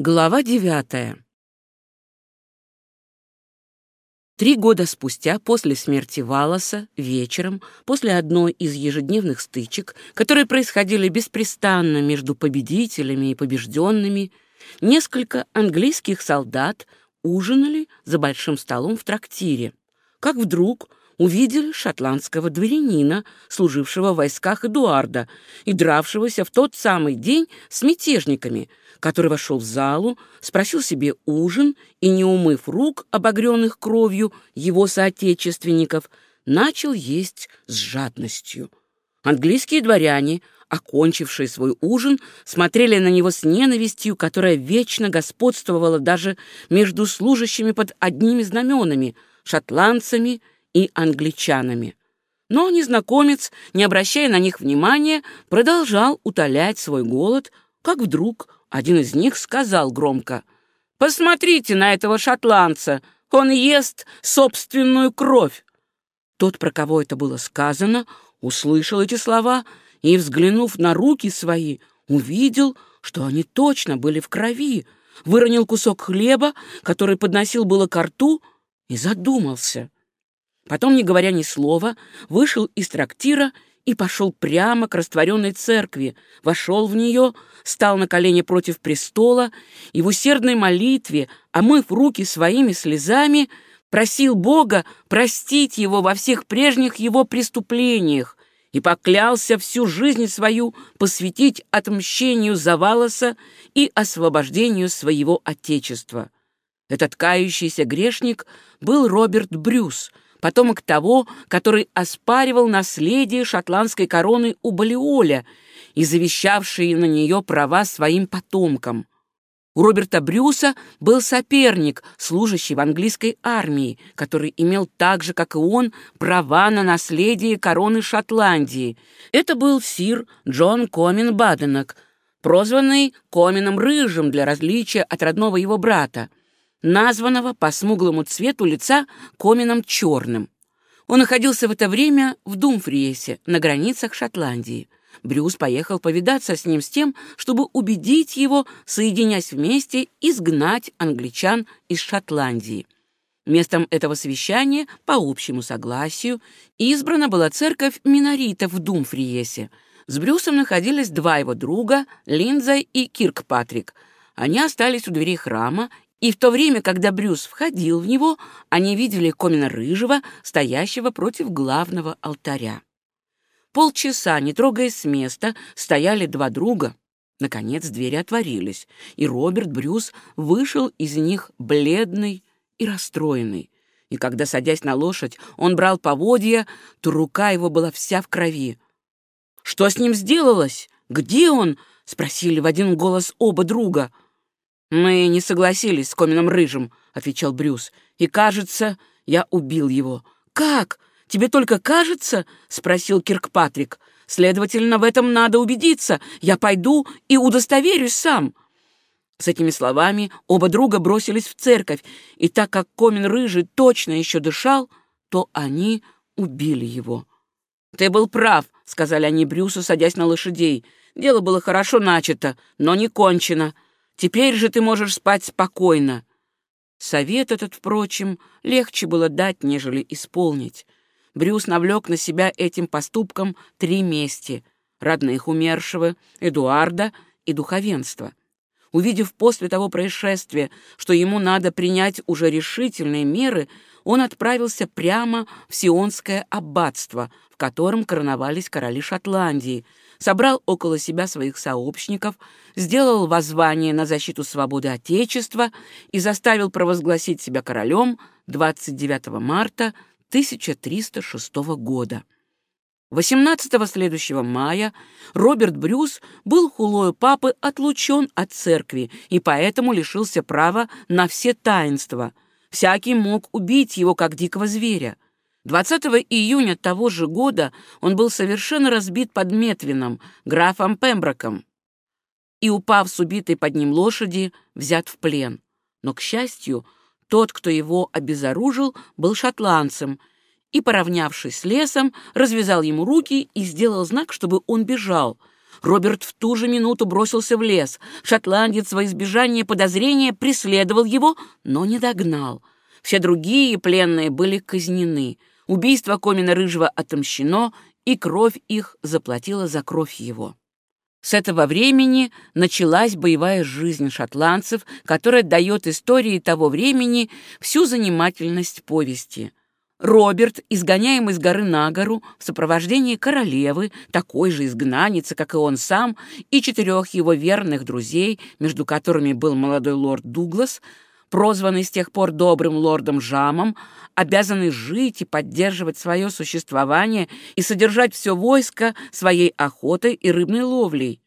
Глава девятая. Три года спустя, после смерти Валаса, вечером, после одной из ежедневных стычек, которые происходили беспрестанно между победителями и побежденными, несколько английских солдат ужинали за большим столом в трактире, как вдруг увидели шотландского дворянина, служившего в войсках Эдуарда и дравшегося в тот самый день с мятежниками, который вошел в залу, спросил себе ужин и, не умыв рук, обогренных кровью его соотечественников, начал есть с жадностью. Английские дворяне, окончившие свой ужин, смотрели на него с ненавистью, которая вечно господствовала даже между служащими под одними знаменами — шотландцами и англичанами. Но незнакомец, не обращая на них внимания, продолжал утолять свой голод, как вдруг один из них сказал громко, «Посмотрите на этого шотландца, он ест собственную кровь». Тот, про кого это было сказано, услышал эти слова и, взглянув на руки свои, увидел, что они точно были в крови, выронил кусок хлеба, который подносил было ко рту, и задумался. Потом, не говоря ни слова, вышел из трактира и пошел прямо к растворенной церкви, вошел в нее, стал на колени против престола и в усердной молитве, омыв руки своими слезами, просил Бога простить его во всех прежних его преступлениях и поклялся всю жизнь свою посвятить отмщению за Валоса и освобождению своего Отечества. Этот кающийся грешник был Роберт Брюс — потомок того, который оспаривал наследие шотландской короны у Балиоля и завещавший на нее права своим потомкам. У Роберта Брюса был соперник, служащий в английской армии, который имел так же, как и он, права на наследие короны Шотландии. Это был сир Джон Комин Баденок, прозванный Комином Рыжим для различия от родного его брата названного по смуглому цвету лица комином черным. Он находился в это время в Думфриесе, на границах Шотландии. Брюс поехал повидаться с ним с тем, чтобы убедить его, соединясь вместе, изгнать англичан из Шотландии. Местом этого совещания, по общему согласию, избрана была церковь Миноритов в Думфриесе. С Брюсом находились два его друга, Линдзай и Киркпатрик. Они остались у дверей храма и в то время, когда Брюс входил в него, они видели Комина Рыжего, стоящего против главного алтаря. Полчаса, не трогаясь с места, стояли два друга. Наконец двери отворились, и Роберт Брюс вышел из них бледный и расстроенный. И когда, садясь на лошадь, он брал поводья, то рука его была вся в крови. «Что с ним сделалось? Где он?» — спросили в один голос оба друга — «Мы не согласились с Комином Рыжим», — отвечал Брюс. «И, кажется, я убил его». «Как? Тебе только кажется?» — спросил Киркпатрик. «Следовательно, в этом надо убедиться. Я пойду и удостоверюсь сам». С этими словами оба друга бросились в церковь, и так как Комин Рыжий точно еще дышал, то они убили его. «Ты был прав», — сказали они Брюсу, садясь на лошадей. «Дело было хорошо начато, но не кончено». Теперь же ты можешь спать спокойно. Совет этот, впрочем, легче было дать, нежели исполнить. Брюс навлек на себя этим поступком три мести — родных умершего, Эдуарда и духовенства. Увидев после того происшествия, что ему надо принять уже решительные меры, он отправился прямо в Сионское аббатство, в котором короновались короли Шотландии, собрал около себя своих сообщников, сделал воззвание на защиту свободы Отечества и заставил провозгласить себя королем 29 марта 1306 года. 18-го следующего мая Роберт Брюс был хулою папы отлучен от церкви и поэтому лишился права на все таинства. Всякий мог убить его, как дикого зверя. 20 июня того же года он был совершенно разбит под Метвином, графом Пемброком, и, упав с убитой под ним лошади, взят в плен. Но, к счастью, тот, кто его обезоружил, был шотландцем, и, поравнявшись с лесом, развязал ему руки и сделал знак, чтобы он бежал. Роберт в ту же минуту бросился в лес. Шотландец во избежание подозрения преследовал его, но не догнал. Все другие пленные были казнены. Убийство Комина Рыжего отомщено, и кровь их заплатила за кровь его. С этого времени началась боевая жизнь шотландцев, которая дает истории того времени всю занимательность повести. Роберт, изгоняемый с горы на гору в сопровождении королевы, такой же изгнанницы, как и он сам, и четырех его верных друзей, между которыми был молодой лорд Дуглас, прозванный с тех пор добрым лордом Жамом, обязанный жить и поддерживать свое существование и содержать все войско своей охотой и рыбной ловлей.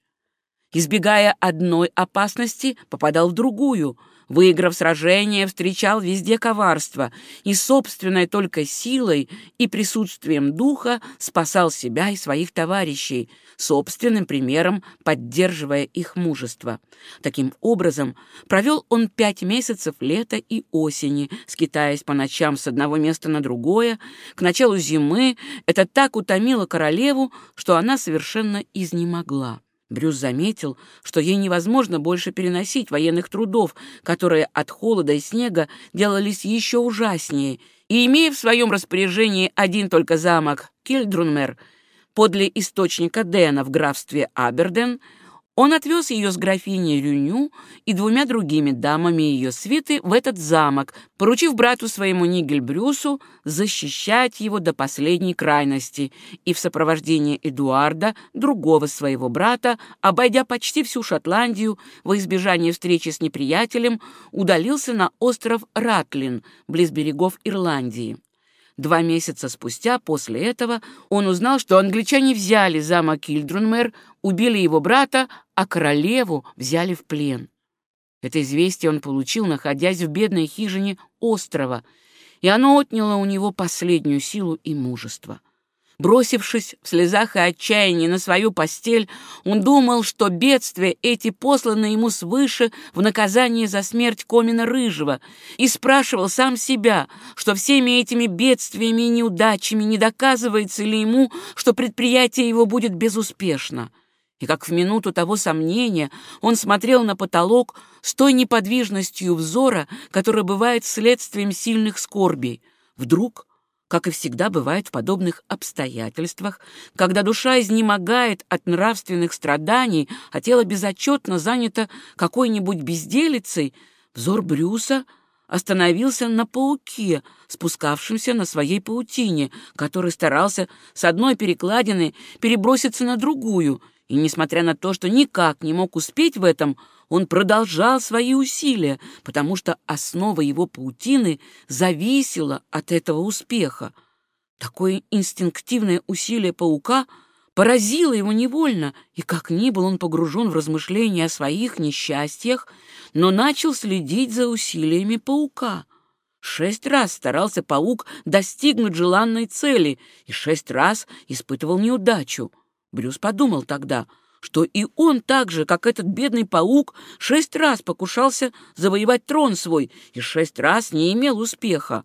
Избегая одной опасности, попадал в другую — Выиграв сражение, встречал везде коварство и собственной только силой и присутствием духа спасал себя и своих товарищей, собственным примером поддерживая их мужество. Таким образом, провел он пять месяцев лета и осени, скитаясь по ночам с одного места на другое. К началу зимы это так утомило королеву, что она совершенно изнемогла. Брюс заметил, что ей невозможно больше переносить военных трудов, которые от холода и снега делались еще ужаснее, и, имея в своем распоряжении один только замок Кильдрунмер подле источника Дэна в графстве Аберден, он отвез ее с графиней Рюню и двумя другими дамами ее свиты в этот замок, поручив брату своему Нигельбрюсу защищать его до последней крайности, и в сопровождении Эдуарда, другого своего брата, обойдя почти всю Шотландию во избежание встречи с неприятелем, удалился на остров Ратлин, близ берегов Ирландии. Два месяца спустя после этого он узнал, что англичане взяли замок Кильдрунмер, убили его брата, а королеву взяли в плен. Это известие он получил, находясь в бедной хижине острова, и оно отняло у него последнюю силу и мужество. Бросившись в слезах и отчаянии на свою постель, он думал, что бедствия эти посланы ему свыше в наказание за смерть Комина Рыжего, и спрашивал сам себя, что всеми этими бедствиями и неудачами не доказывается ли ему, что предприятие его будет безуспешно. И как в минуту того сомнения он смотрел на потолок с той неподвижностью взора, которая бывает следствием сильных скорбей. Вдруг как и всегда бывает в подобных обстоятельствах, когда душа изнемогает от нравственных страданий, а тело безотчетно занято какой-нибудь безделицей, взор Брюса остановился на пауке, спускавшемся на своей паутине, который старался с одной перекладины переброситься на другую, и, несмотря на то, что никак не мог успеть в этом, он продолжал свои усилия, потому что основа его паутины зависела от этого успеха. Такое инстинктивное усилие паука поразило его невольно, и как ни был он погружен в размышления о своих несчастьях, но начал следить за усилиями паука. Шесть раз старался паук достигнуть желанной цели и шесть раз испытывал неудачу. Брюс подумал тогда — что и он так же, как этот бедный паук, шесть раз покушался завоевать трон свой и шесть раз не имел успеха.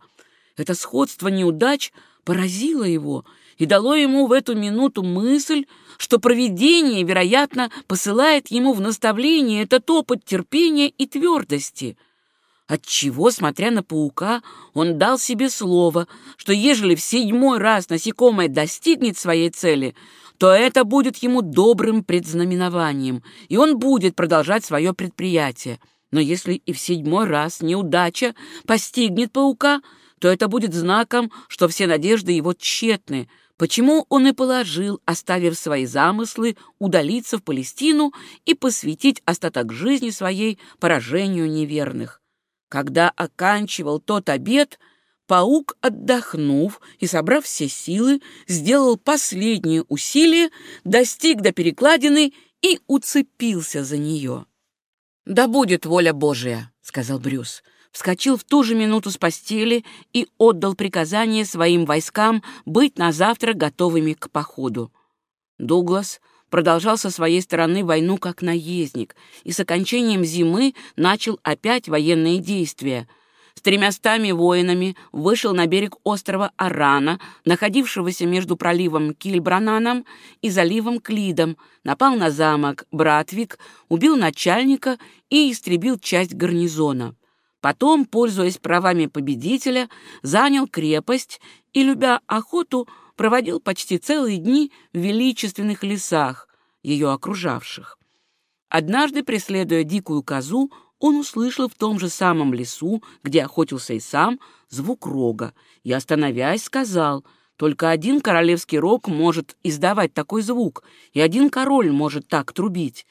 Это сходство неудач поразило его и дало ему в эту минуту мысль, что провидение, вероятно, посылает ему в наставление этот опыт терпения и твердости. Отчего, смотря на паука, он дал себе слово, что ежели в седьмой раз насекомое достигнет своей цели — то это будет ему добрым предзнаменованием, и он будет продолжать свое предприятие. Но если и в седьмой раз неудача постигнет паука, то это будет знаком, что все надежды его тщетны, почему он и положил, оставив свои замыслы, удалиться в Палестину и посвятить остаток жизни своей поражению неверных. Когда оканчивал тот обед — Паук, отдохнув и собрав все силы, сделал последнее усилие, достиг до перекладины и уцепился за нее. «Да будет воля Божия», — сказал Брюс. Вскочил в ту же минуту с постели и отдал приказание своим войскам быть на завтра готовыми к походу. Дуглас продолжал со своей стороны войну как наездник и с окончанием зимы начал опять военные действия — с тремястами воинами вышел на берег острова Арана, находившегося между проливом Кильбрананом и заливом Клидом, напал на замок Братвик, убил начальника и истребил часть гарнизона. Потом, пользуясь правами победителя, занял крепость и, любя охоту, проводил почти целые дни в величественных лесах, ее окружавших. Однажды, преследуя дикую козу, он услышал в том же самом лесу, где охотился и сам, звук рога, и, остановясь, сказал, «Только один королевский рог может издавать такой звук, и один король может так трубить».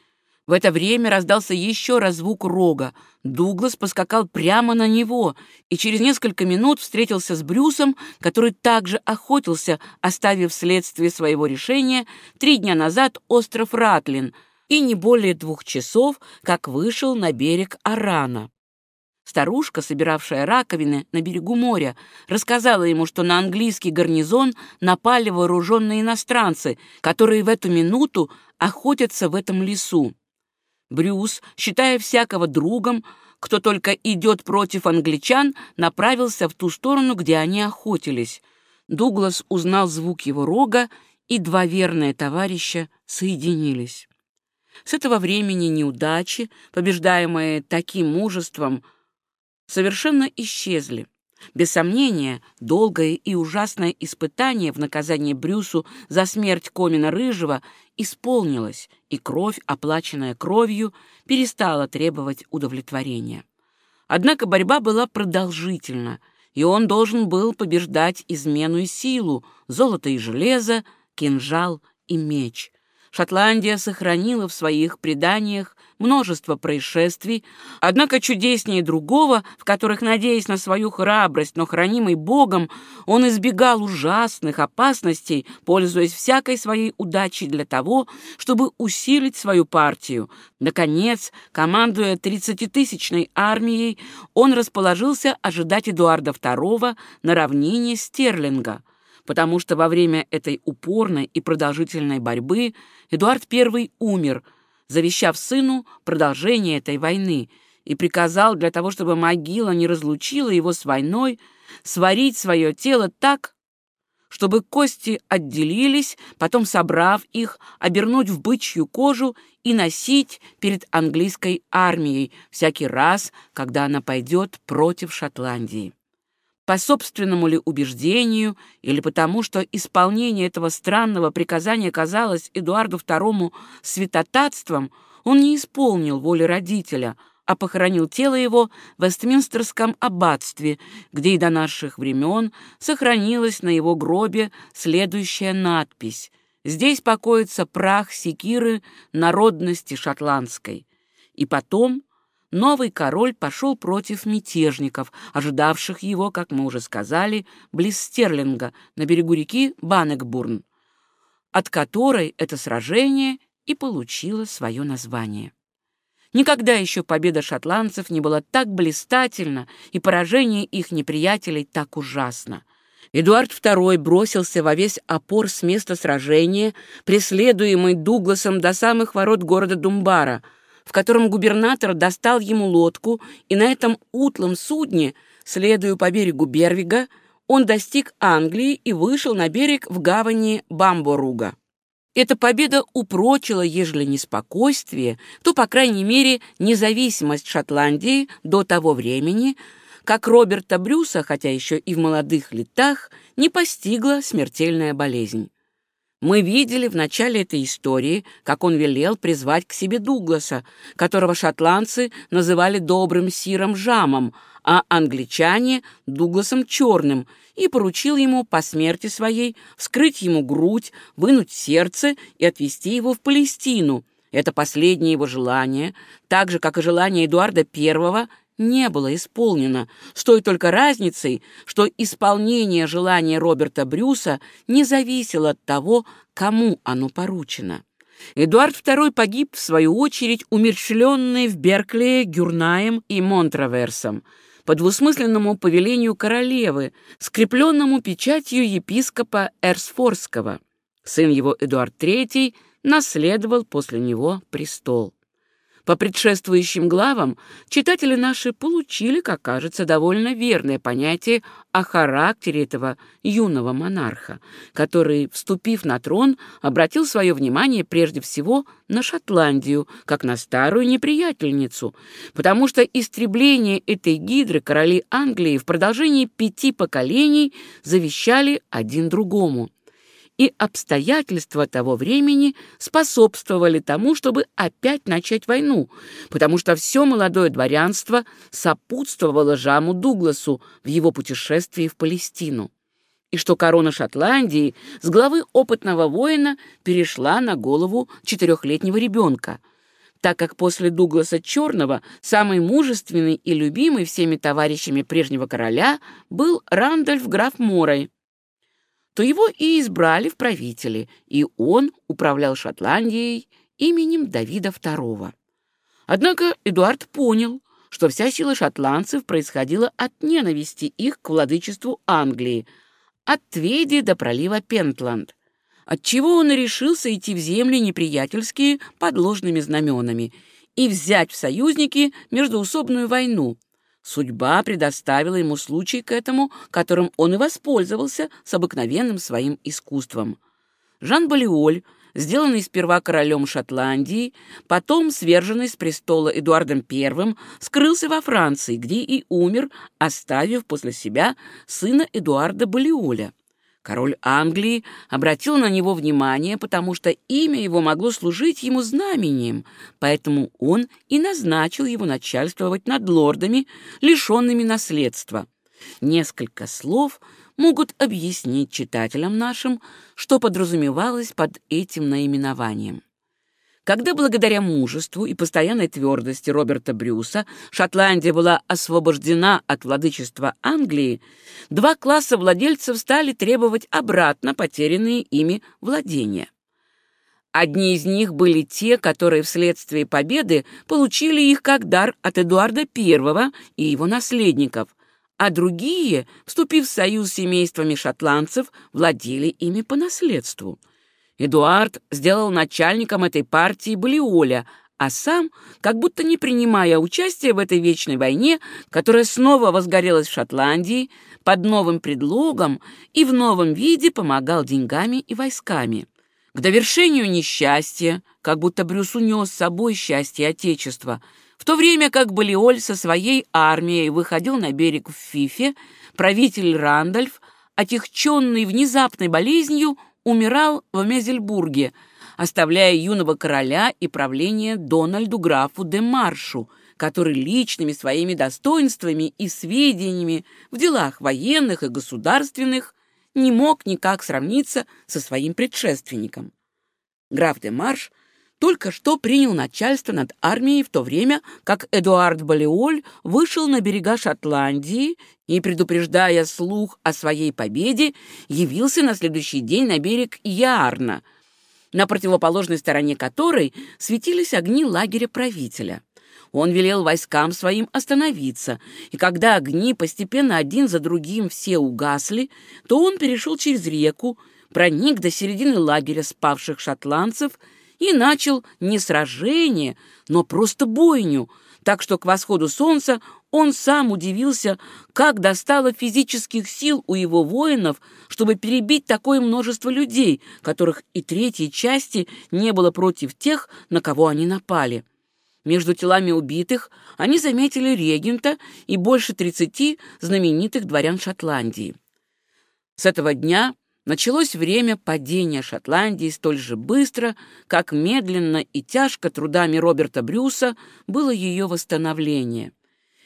В это время раздался еще раз звук рога. Дуглас поскакал прямо на него и через несколько минут встретился с Брюсом, который также охотился, оставив вследствие своего решения три дня назад остров Ратлин — и не более двух часов, как вышел на берег Арана. Старушка, собиравшая раковины на берегу моря, рассказала ему, что на английский гарнизон напали вооруженные иностранцы, которые в эту минуту охотятся в этом лесу. Брюс, считая всякого другом, кто только идет против англичан, направился в ту сторону, где они охотились. Дуглас узнал звук его рога, и два верные товарища соединились. С этого времени неудачи, побеждаемые таким мужеством, совершенно исчезли. Без сомнения, долгое и ужасное испытание в наказании Брюсу за смерть Комина Рыжего исполнилось, и кровь, оплаченная кровью, перестала требовать удовлетворения. Однако борьба была продолжительна, и он должен был побеждать измену и силу, золото и железо, кинжал и меч. Шотландия сохранила в своих преданиях множество происшествий, однако чудеснее другого, в которых, надеясь на свою храбрость, но хранимый Богом, он избегал ужасных опасностей, пользуясь всякой своей удачей для того, чтобы усилить свою партию. Наконец, командуя тридцатитысячной армией, он расположился ожидать Эдуарда II на равнине Стерлинга — потому что во время этой упорной и продолжительной борьбы Эдуард I умер, завещав сыну продолжение этой войны, и приказал для того, чтобы могила не разлучила его с войной, сварить свое тело так, чтобы кости отделились, потом, собрав их, обернуть в бычью кожу и носить перед английской армией всякий раз, когда она пойдет против Шотландии. По собственному ли убеждению или потому, что исполнение этого странного приказания казалось Эдуарду II святотатством, он не исполнил воли родителя, а похоронил тело его в Вестминстерском аббатстве, где и до наших времен сохранилась на его гробе следующая надпись «Здесь покоится прах секиры народности шотландской». И потом новый король пошел против мятежников, ожидавших его, как мы уже сказали, близ Стерлинга, на берегу реки Банекбурн, от которой это сражение и получило свое название. Никогда еще победа шотландцев не была так блистательна и поражение их неприятелей так ужасно. Эдуард II бросился во весь опор с места сражения, преследуемый Дугласом до самых ворот города Думбара — в котором губернатор достал ему лодку, и на этом утлом судне, следуя по берегу Бервига, он достиг Англии и вышел на берег в гавани Бамборуга. Эта победа упрочила, ежели не спокойствие, то, по крайней мере, независимость Шотландии до того времени, как Роберта Брюса, хотя еще и в молодых летах, не постигла смертельная болезнь. Мы видели в начале этой истории, как он велел призвать к себе Дугласа, которого шотландцы называли добрым сиром Жамом, а англичане — Дугласом Черным, и поручил ему по смерти своей вскрыть ему грудь, вынуть сердце и отвезти его в Палестину. Это последнее его желание, так же, как и желание Эдуарда I, не было исполнено, с той только разницей, что исполнение желания Роберта Брюса не зависело от того, кому оно поручено. Эдуард II погиб, в свою очередь, умерщвленный в Берклее, Гюрнаем и Монтраверсом, по двусмысленному повелению королевы, скрепленному печатью епископа Эрсфорского. Сын его Эдуард III наследовал после него престол. По предшествующим главам читатели наши получили, как кажется, довольно верное понятие о характере этого юного монарха, который, вступив на трон, обратил свое внимание прежде всего на Шотландию, как на старую неприятельницу, потому что истребление этой гидры короли Англии в продолжении пяти поколений завещали один другому и обстоятельства того времени способствовали тому, чтобы опять начать войну, потому что все молодое дворянство сопутствовало Жаму Дугласу в его путешествии в Палестину, и что корона Шотландии с главы опытного воина перешла на голову четырехлетнего ребенка, так как после Дугласа Черного самый мужественный и любимый всеми товарищами прежнего короля был Рандольф граф Морой, то его и избрали в правители, и он управлял Шотландией именем Давида II. Однако Эдуард понял, что вся сила шотландцев происходила от ненависти их к владычеству Англии, от Тведи до пролива Пентланд, отчего он и решился идти в земли неприятельские под ложными знаменами и взять в союзники междуусобную войну, Судьба предоставила ему случай к этому, которым он и воспользовался с обыкновенным своим искусством. Жан Балиоль, сделанный сперва королем Шотландии, потом сверженный с престола Эдуардом I, скрылся во Франции, где и умер, оставив после себя сына Эдуарда Балиоля. Король Англии обратил на него внимание, потому что имя его могло служить ему знамением, поэтому он и назначил его начальствовать над лордами, лишенными наследства. Несколько слов могут объяснить читателям нашим, что подразумевалось под этим наименованием. Когда благодаря мужеству и постоянной твердости Роберта Брюса Шотландия была освобождена от владычества Англии, два класса владельцев стали требовать обратно потерянные ими владения. Одни из них были те, которые вследствие победы получили их как дар от Эдуарда I и его наследников, а другие, вступив в союз с семействами шотландцев, владели ими по наследству – Эдуард сделал начальником этой партии Балиоля, а сам, как будто не принимая участия в этой вечной войне, которая снова возгорелась в Шотландии, под новым предлогом и в новом виде помогал деньгами и войсками. К довершению несчастья, как будто Брюс унес с собой счастье Отечества, в то время как Балиоль со своей армией выходил на берег в Фифе, правитель Рандольф, отягченный внезапной болезнью, умирал в Мезельбурге, оставляя юного короля и правление Дональду графу де Маршу, который личными своими достоинствами и сведениями в делах военных и государственных не мог никак сравниться со своим предшественником. Граф де Марш только что принял начальство над армией в то время, как Эдуард Балеоль вышел на берега Шотландии и, предупреждая слух о своей победе, явился на следующий день на берег Ярна, на противоположной стороне которой светились огни лагеря правителя. Он велел войскам своим остановиться, и когда огни постепенно один за другим все угасли, то он перешел через реку, проник до середины лагеря спавших шотландцев и начал не сражение, но просто бойню, так что к восходу солнца он сам удивился, как достало физических сил у его воинов, чтобы перебить такое множество людей, которых и третьей части не было против тех, на кого они напали. Между телами убитых они заметили регента и больше тридцати знаменитых дворян Шотландии. С этого дня Началось время падения Шотландии столь же быстро, как медленно и тяжко трудами Роберта Брюса было ее восстановление.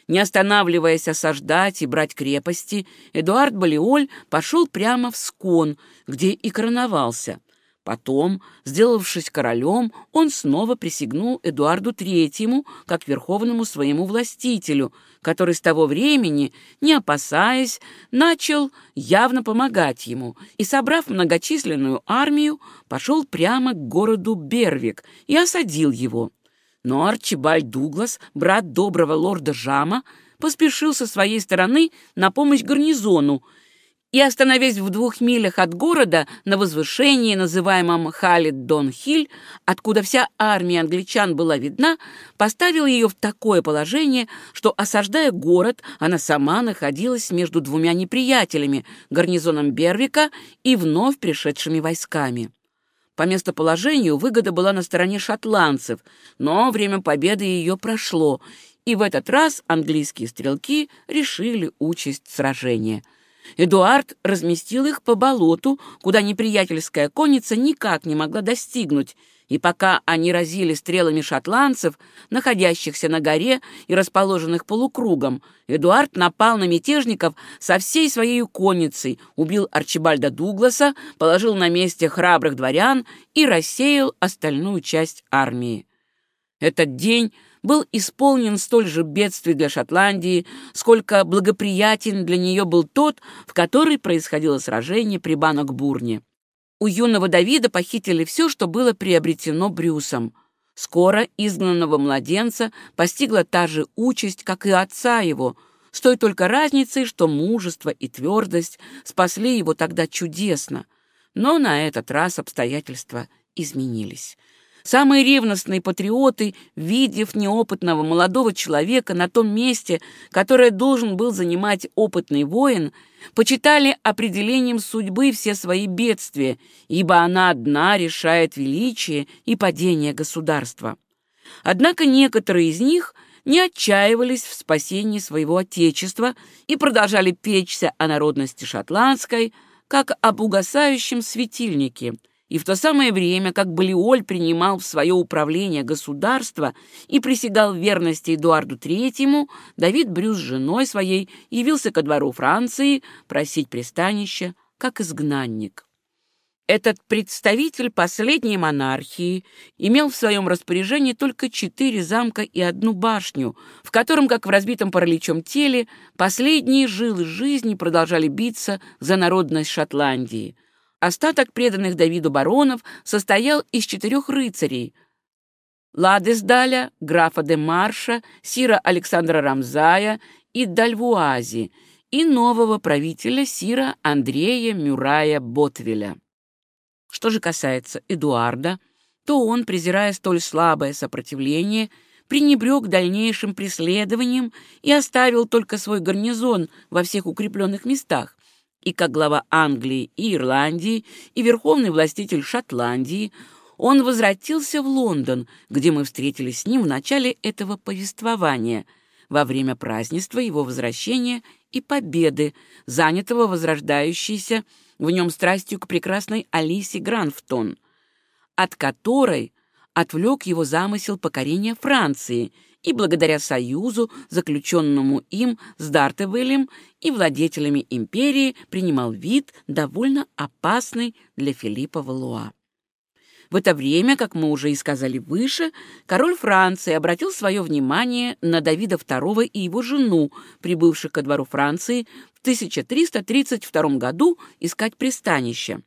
Не останавливаясь осаждать и брать крепости, Эдуард Балиоль пошел прямо в Скон, где и короновался. Потом, сделавшись королем, он снова присягнул Эдуарду Третьему как верховному своему властителю, который с того времени, не опасаясь, начал явно помогать ему и, собрав многочисленную армию, пошел прямо к городу Бервик и осадил его. Но Арчибальд Дуглас, брат доброго лорда Жама, поспешил со своей стороны на помощь гарнизону, и, остановясь в двух милях от города на возвышении, называемом Халид-Дон-Хиль, откуда вся армия англичан была видна, поставил ее в такое положение, что, осаждая город, она сама находилась между двумя неприятелями, гарнизоном Бервика и вновь пришедшими войсками. По местоположению выгода была на стороне шотландцев, но время победы ее прошло, и в этот раз английские стрелки решили участь сражения — Эдуард разместил их по болоту, куда неприятельская конница никак не могла достигнуть, и пока они разили стрелами шотландцев, находящихся на горе и расположенных полукругом, Эдуард напал на мятежников со всей своей конницей, убил Арчибальда Дугласа, положил на месте храбрых дворян и рассеял остальную часть армии. Этот день был исполнен столь же бедствий для Шотландии, сколько благоприятен для нее был тот, в который происходило сражение при Банок-Бурне. У юного Давида похитили все, что было приобретено Брюсом. Скоро изгнанного младенца постигла та же участь, как и отца его, с той только разницей, что мужество и твердость спасли его тогда чудесно. Но на этот раз обстоятельства изменились. Самые ревностные патриоты, видев неопытного молодого человека на том месте, которое должен был занимать опытный воин, почитали определением судьбы все свои бедствия, ибо она одна решает величие и падение государства. Однако некоторые из них не отчаивались в спасении своего отечества и продолжали печься о народности шотландской, как об угасающем светильнике – и в то самое время, как Балиоль принимал в свое управление государство и присягал верности Эдуарду Третьему, Давид Брюс с женой своей явился ко двору Франции просить пристанища как изгнанник. Этот представитель последней монархии имел в своем распоряжении только четыре замка и одну башню, в котором, как в разбитом параличом теле, последние жилы жизни продолжали биться за народность Шотландии — Остаток преданных Давиду баронов состоял из четырех рыцарей — Ладесдаля, графа де Марша, сира Александра Рамзая и Дальвуази, и нового правителя сира Андрея Мюрая Ботвеля. Что же касается Эдуарда, то он, презирая столь слабое сопротивление, пренебрег дальнейшим преследованием и оставил только свой гарнизон во всех укрепленных местах, и как глава Англии и Ирландии, и верховный властитель Шотландии, он возвратился в Лондон, где мы встретились с ним в начале этого повествования, во время празднества его возвращения и победы, занятого возрождающейся в нем страстью к прекрасной Алисе Гранфтон, от которой отвлек его замысел покорения Франции — и благодаря союзу, заключенному им с Дартевелем и владетелями империи, принимал вид, довольно опасный для Филиппа Валуа. В это время, как мы уже и сказали выше, король Франции обратил свое внимание на Давида II и его жену, прибывших ко двору Франции в 1332 году искать пристанище.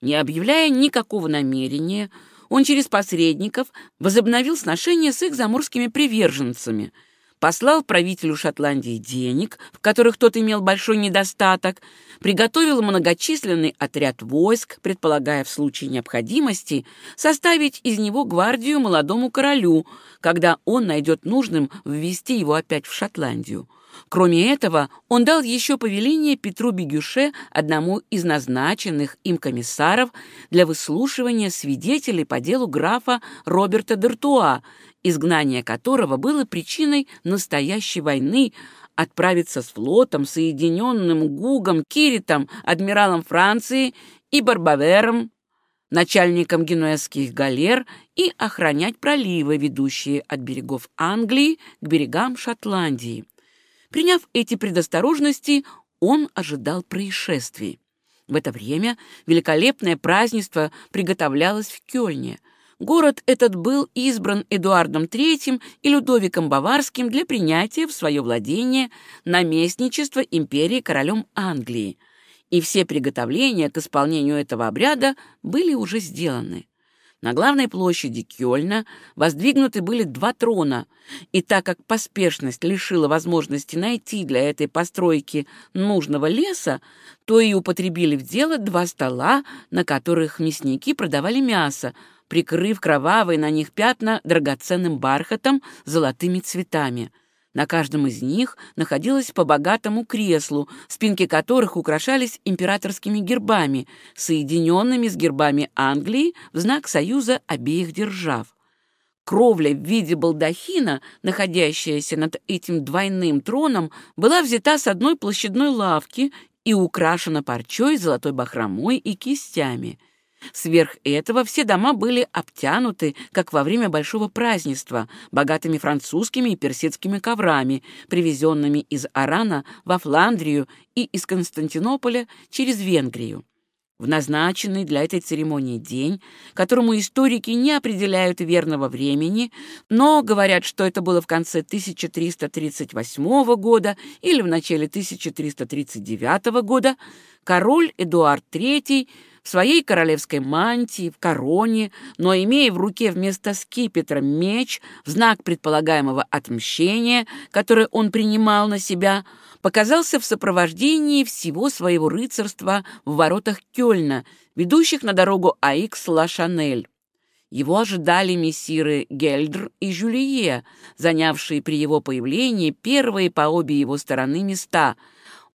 Не объявляя никакого намерения, он через посредников возобновил сношения с их заморскими приверженцами, послал правителю Шотландии денег, в которых тот имел большой недостаток, приготовил многочисленный отряд войск, предполагая в случае необходимости составить из него гвардию молодому королю, когда он найдет нужным ввести его опять в Шотландию. Кроме этого, он дал еще повеление Петру Бегюше, одному из назначенных им комиссаров, для выслушивания свидетелей по делу графа Роберта Д'Артуа, изгнание которого было причиной настоящей войны, отправиться с флотом, соединенным Гугом, Киритом, адмиралом Франции и Барбавером, начальником генуэзских галер, и охранять проливы, ведущие от берегов Англии к берегам Шотландии. Приняв эти предосторожности, он ожидал происшествий. В это время великолепное празднество приготовлялось в Кёльне. Город этот был избран Эдуардом III и Людовиком Баварским для принятия в свое владение наместничества империи королем Англии, и все приготовления к исполнению этого обряда были уже сделаны. На главной площади Кёльна воздвигнуты были два трона, и так как поспешность лишила возможности найти для этой постройки нужного леса, то и употребили в дело два стола, на которых мясники продавали мясо, прикрыв кровавые на них пятна драгоценным бархатом, золотыми цветами — на каждом из них находилось по богатому креслу, спинки которых украшались императорскими гербами, соединенными с гербами Англии в знак союза обеих держав. Кровля в виде балдахина, находящаяся над этим двойным троном, была взята с одной площадной лавки и украшена парчой, золотой бахромой и кистями — Сверх этого все дома были обтянуты, как во время большого празднества, богатыми французскими и персидскими коврами, привезенными из Арана во Фландрию и из Константинополя через Венгрию. В назначенный для этой церемонии день, которому историки не определяют верного времени, но говорят, что это было в конце 1338 года или в начале 1339 года, король Эдуард III в своей королевской мантии, в короне, но имея в руке вместо скипетра меч в знак предполагаемого отмщения, которое он принимал на себя, показался в сопровождении всего своего рыцарства в воротах Кёльна, ведущих на дорогу Аикс-Ла-Шанель. Его ожидали мессиры Гельдр и Жюлие, занявшие при его появлении первые по обе его стороны места —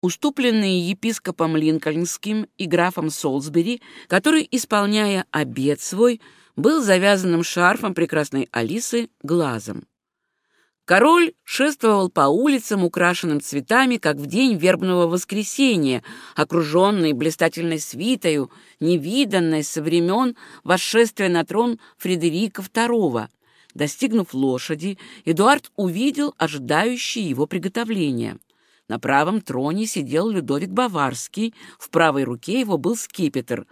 уступленные епископом Линкольнским и графом Солсбери, который, исполняя обет свой, был завязанным шарфом прекрасной Алисы глазом. Король шествовал по улицам, украшенным цветами, как в день вербного воскресения, окруженный блистательной свитою, невиданной со времен восшествия на трон Фредерика II. Достигнув лошади, Эдуард увидел ожидающие его приготовления. На правом троне сидел Людовик Баварский, в правой руке его был скипетр,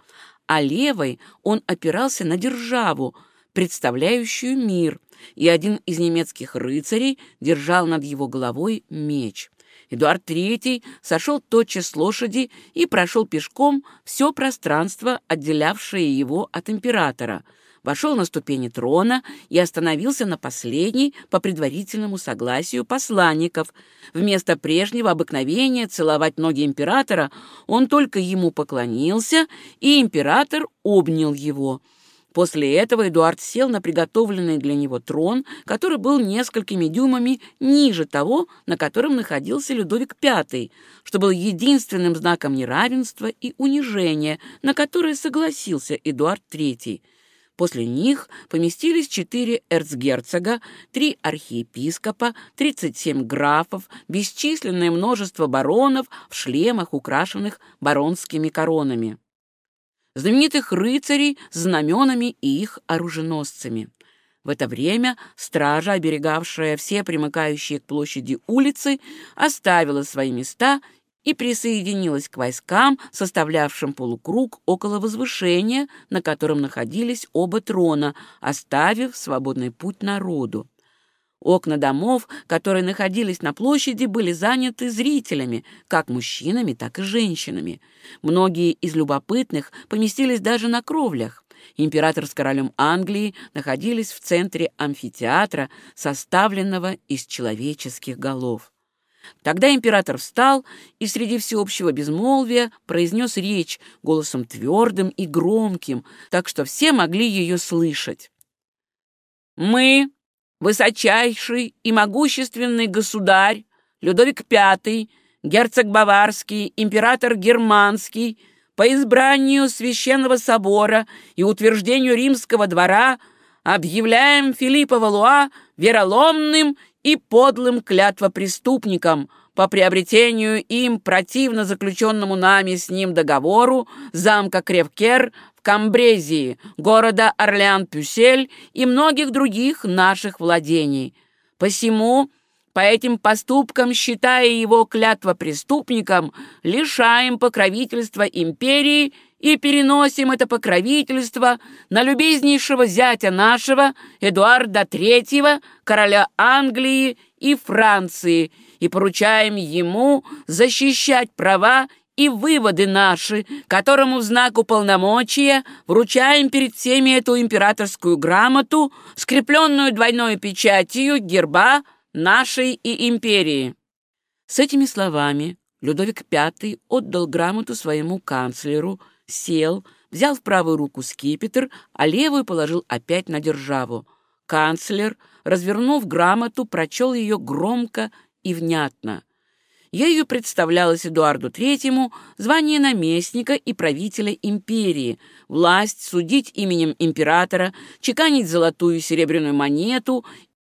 а левой он опирался на державу, представляющую мир, и один из немецких рыцарей держал над его головой меч. Эдуард III сошел тотчас с лошади и прошел пешком все пространство, отделявшее его от императора — вошел на ступени трона и остановился на последней по предварительному согласию посланников. Вместо прежнего обыкновения целовать ноги императора он только ему поклонился, и император обнял его. После этого Эдуард сел на приготовленный для него трон, который был несколькими дюймами ниже того, на котором находился Людовик V, что был единственным знаком неравенства и унижения, на которое согласился Эдуард III. После них поместились четыре эрцгерцога, три архиепископа, 37 графов, бесчисленное множество баронов в шлемах, украшенных баронскими коронами, знаменитых рыцарей с знаменами и их оруженосцами. В это время стража, оберегавшая все примыкающие к площади улицы, оставила свои места и присоединилась к войскам, составлявшим полукруг около возвышения, на котором находились оба трона, оставив свободный путь народу. Окна домов, которые находились на площади, были заняты зрителями, как мужчинами, так и женщинами. Многие из любопытных поместились даже на кровлях. Император с королем Англии находились в центре амфитеатра, составленного из человеческих голов. Тогда император встал и среди всеобщего безмолвия произнес речь голосом твердым и громким, так что все могли ее слышать. «Мы, высочайший и могущественный государь, Людовик V, герцог Баварский, император Германский, по избранию Священного Собора и утверждению Римского двора объявляем Филиппа Валуа вероломным и подлым клятвопреступникам по приобретению им противно заключенному нами с ним договору замка Кревкер в Камбрезии, города Орлеан-Пюсель и многих других наших владений. Посему по этим поступкам, считая его клятвопреступником, лишаем покровительства империи и переносим это покровительство на любезнейшего зятя нашего, Эдуарда III, короля Англии и Франции, и поручаем ему защищать права и выводы наши, которому в знак уполномочия вручаем перед всеми эту императорскую грамоту, скрепленную двойной печатью герба нашей и империи». С этими словами Людовик V отдал грамоту своему канцлеру, сел, взял в правую руку скипетр, а левую положил опять на державу. Канцлер, развернув грамоту, прочел ее громко и внятно. Ею представлялось Эдуарду Третьему звание наместника и правителя империи, власть судить именем императора, чеканить золотую и серебряную монету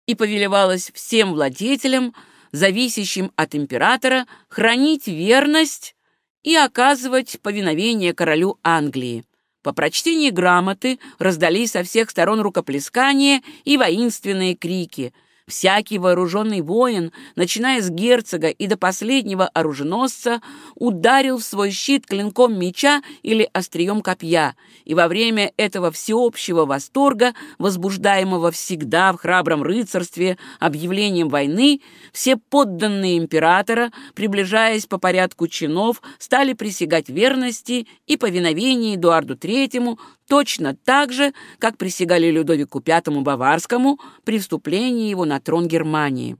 и повелевалось всем владетелям, зависящим от императора, хранить верность и оказывать повиновение королю Англии. По прочтении грамоты раздались со всех сторон рукоплескания и воинственные крики – Всякий вооруженный воин, начиная с герцога и до последнего оруженосца, ударил в свой щит клинком меча или острием копья, и во время этого всеобщего восторга, возбуждаемого всегда в храбром рыцарстве объявлением войны, все подданные императора, приближаясь по порядку чинов, стали присягать верности и повиновении Эдуарду Третьему точно так же, как присягали Людовику V Баварскому при вступлении его на трон Германии.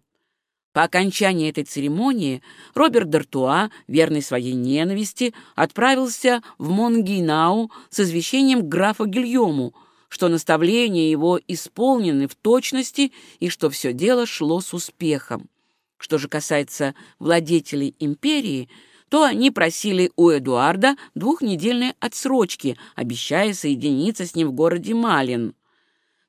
По окончании этой церемонии Роберт Д'Артуа, верный своей ненависти, отправился в Монгинау с извещением графа Гильому, что наставления его исполнены в точности и что все дело шло с успехом. Что же касается владетелей империи – то они просили у Эдуарда двухнедельной отсрочки, обещая соединиться с ним в городе Малин,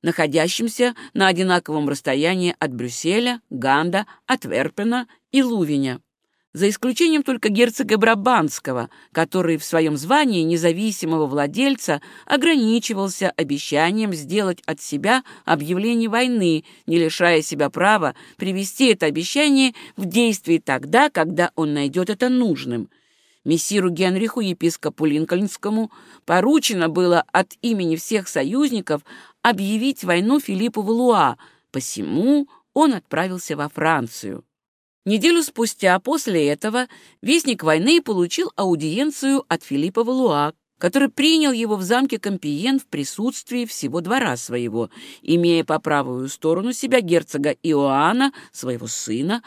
находящемся на одинаковом расстоянии от Брюсселя, Ганда, Атверпена и Лувеня за исключением только герцога Брабанского, который в своем звании независимого владельца ограничивался обещанием сделать от себя объявление войны, не лишая себя права привести это обещание в действие тогда, когда он найдет это нужным. Мессиру Генриху, епископу Линкольнскому, поручено было от имени всех союзников объявить войну Филиппу Валуа, посему он отправился во Францию. Неделю спустя после этого вестник войны получил аудиенцию от Филиппа Валуа, который принял его в замке Компиен в присутствии всего двора своего, имея по правую сторону себя герцога Иоанна, своего сына,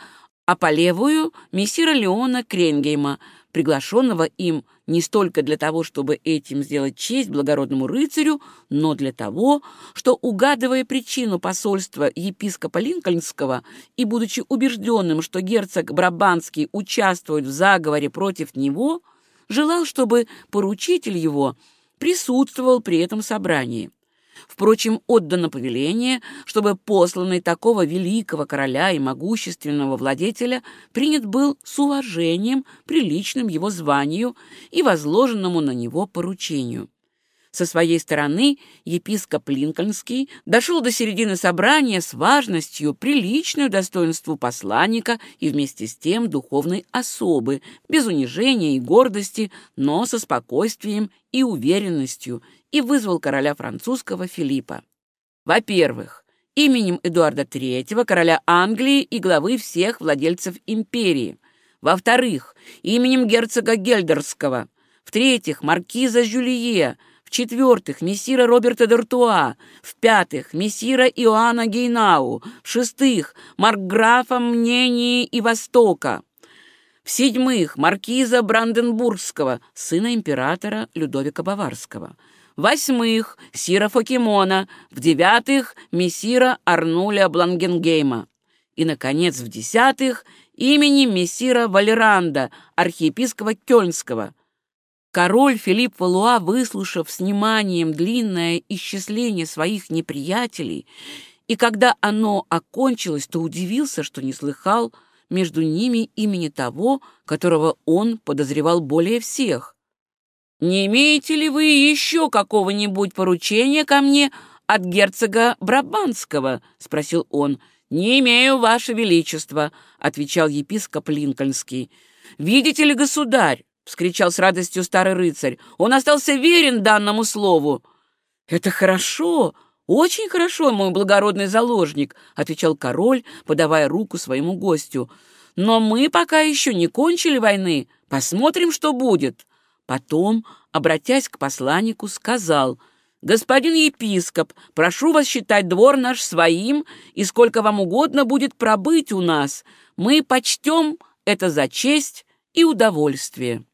а по левую — мессира Леона Кренгейма, приглашенного им не столько для того, чтобы этим сделать честь благородному рыцарю, но для того, что, угадывая причину посольства епископа Линкольнского и будучи убежденным, что герцог Брабанский участвует в заговоре против него, желал, чтобы поручитель его присутствовал при этом собрании. Впрочем, отдано повеление, чтобы посланный такого великого короля и могущественного владетеля принят был с уважением, приличным его званию и возложенному на него поручению. Со своей стороны епископ Линкольнский дошел до середины собрания с важностью, приличную достоинству посланника и вместе с тем духовной особы, без унижения и гордости, но со спокойствием и уверенностью, и вызвал короля французского Филиппа. Во-первых, именем Эдуарда III, короля Англии и главы всех владельцев империи. Во-вторых, именем герцога Гельдерского. В-третьих, маркиза Жюлье. В-четвертых, мессира Роберта Д'Артуа. В-пятых, мессира Иоанна Гейнау. В-шестых, маркграфа Мнении и Востока. В-седьмых, маркиза Бранденбургского, сына императора Людовика Баварского восьмых — Сира Фокимона, в-девятых — мессира Арнуля Блангенгейма и, наконец, в-десятых — имени мессира Валеранда, архиепископа Кёльнского. Король Филипп Валуа, выслушав с вниманием длинное исчисление своих неприятелей, и когда оно окончилось, то удивился, что не слыхал между ними имени того, которого он подозревал более всех. «Не имеете ли вы еще какого-нибудь поручения ко мне от герцога Брабанского?» — спросил он. «Не имею, ваше величество», — отвечал епископ Линкольнский. «Видите ли, государь?» — вскричал с радостью старый рыцарь. «Он остался верен данному слову». «Это хорошо, очень хорошо, мой благородный заложник», — отвечал король, подавая руку своему гостю. «Но мы пока еще не кончили войны. Посмотрим, что будет. Потом, обратясь к посланнику, сказал, «Господин епископ, прошу вас считать двор наш своим, и сколько вам угодно будет пробыть у нас. Мы почтем это за честь и удовольствие».